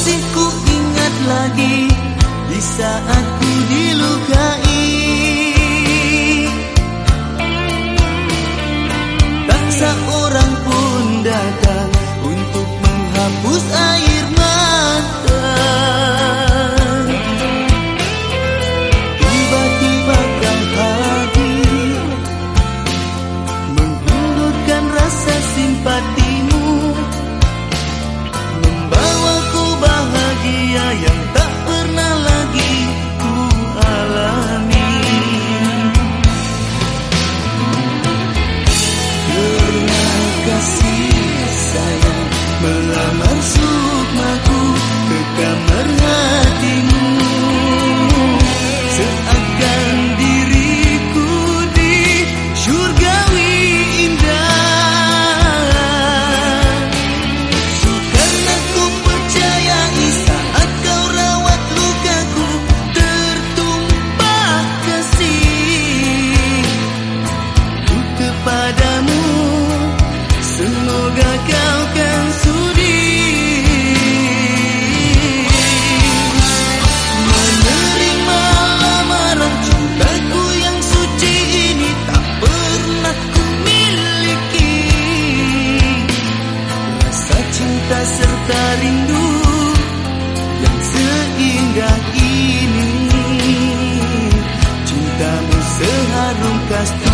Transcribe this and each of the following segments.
masih ku ingat lagi di saat ku dilukai. Tak seorang pun datang untuk menghapus air. 心。cinta serta rindu yang seindah ini. Cintamu seharum kasta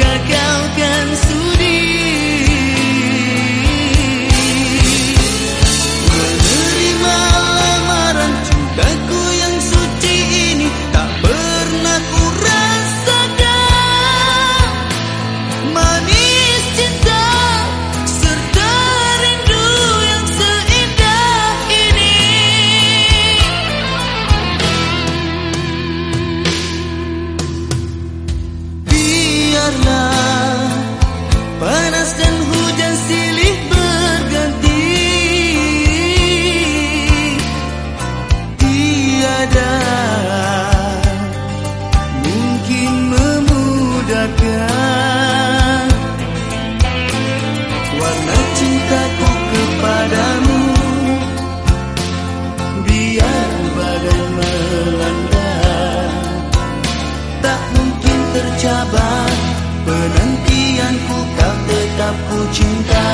Semoga kau kan penantianku kau tetap ku cinta.